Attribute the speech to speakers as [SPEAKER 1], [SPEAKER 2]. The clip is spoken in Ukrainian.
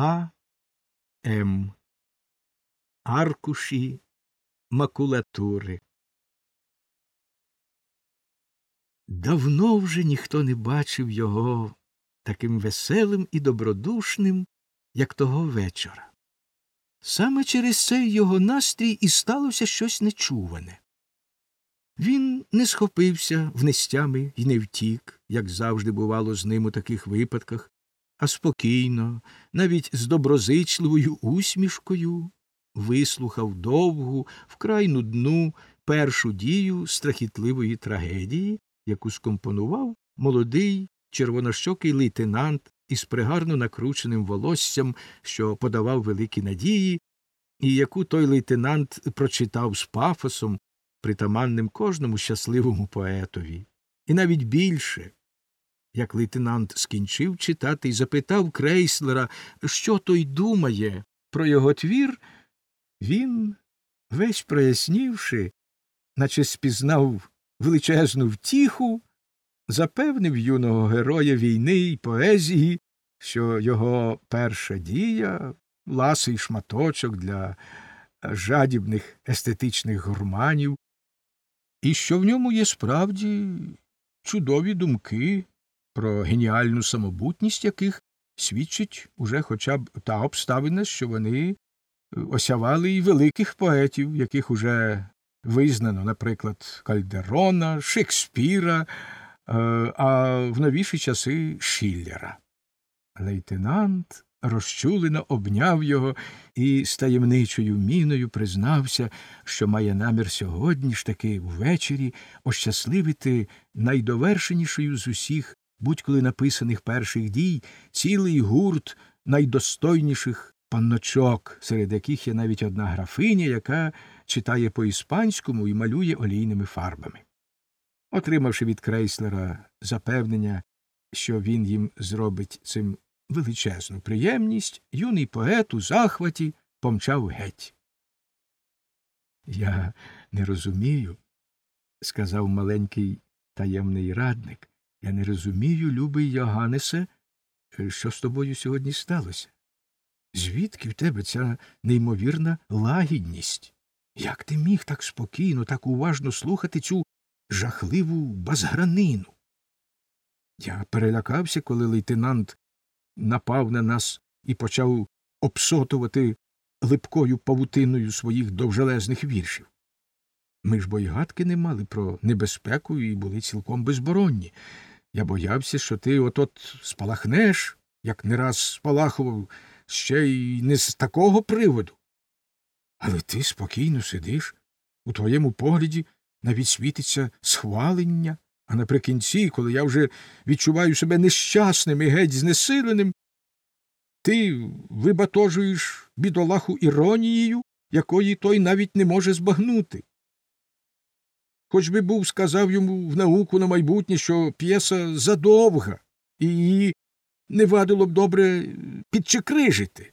[SPEAKER 1] А. М. Аркуші макулатури. Давно вже ніхто не бачив його таким веселим і добродушним, як того вечора. Саме через цей його настрій і сталося щось нечуване. Він не схопився внестями і не втік, як завжди бувало з ним у таких випадках, а спокійно, навіть з доброзичливою усмішкою, вислухав довгу, вкрай нудну першу дію страхітливої трагедії, яку скомпонував молодий червонощокий лейтенант із пригарно накрученим волоссям, що подавав великі надії, і яку той лейтенант прочитав з пафосом, притаманним кожному щасливому поетові. І навіть більше, як лейтенант скінчив читати і запитав крейслера, що той думає про його твір, він, весь прояснівши, наче спізнав величезну втіху, запевнив юного героя війни й поезії, що його перша дія ласий шматочок для жадібних естетичних гурманів, і що в ньому є справді чудові думки, про геніальну самобутність яких свідчить уже хоча б та обставина, що вони осявали і великих поетів, яких уже визнано, наприклад, Кальдерона, Шекспіра, е, а в новіші часи Шиллера. Лейтенант розчулено обняв його і з таємничою міною признався, що має намір сьогодні ж таки ввечері ощасливити найдовершенішою з усіх будь-коли написаних перших дій цілий гурт найдостойніших панночок, серед яких є навіть одна графиня, яка читає по іспанському і малює олійними фарбами. Отримавши від крейслера запевнення, що він їм зробить цим величезну приємність, юний поет у захваті помчав геть. Я не розумію, сказав маленький таємний радник. Я не розумію, любий Йоганнесе, що з тобою сьогодні сталося. Звідки в тебе ця неймовірна лагідність? Як ти міг так спокійно, так уважно слухати цю жахливу базгранину? Я перелякався, коли лейтенант напав на нас і почав обсотувати липкою павутиною своїх довжелезних віршів. Ми ж бо й гадки не мали про небезпеку і були цілком безборонні. Я боявся, що ти от от спалахнеш, як не раз спалахував, ще й не з такого приводу. Але ти спокійно сидиш, у твоєму погляді навіть світиться схвалення, а наприкінці, коли я вже відчуваю себе нещасним і геть знесиленим, ти вибатожуєш бідолаху іронією, якої той навіть не може збагнути. Хоч би був сказав йому в науку на майбутнє, що п'єса задовга, і її не вадило б добре підчекрижити.